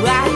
black.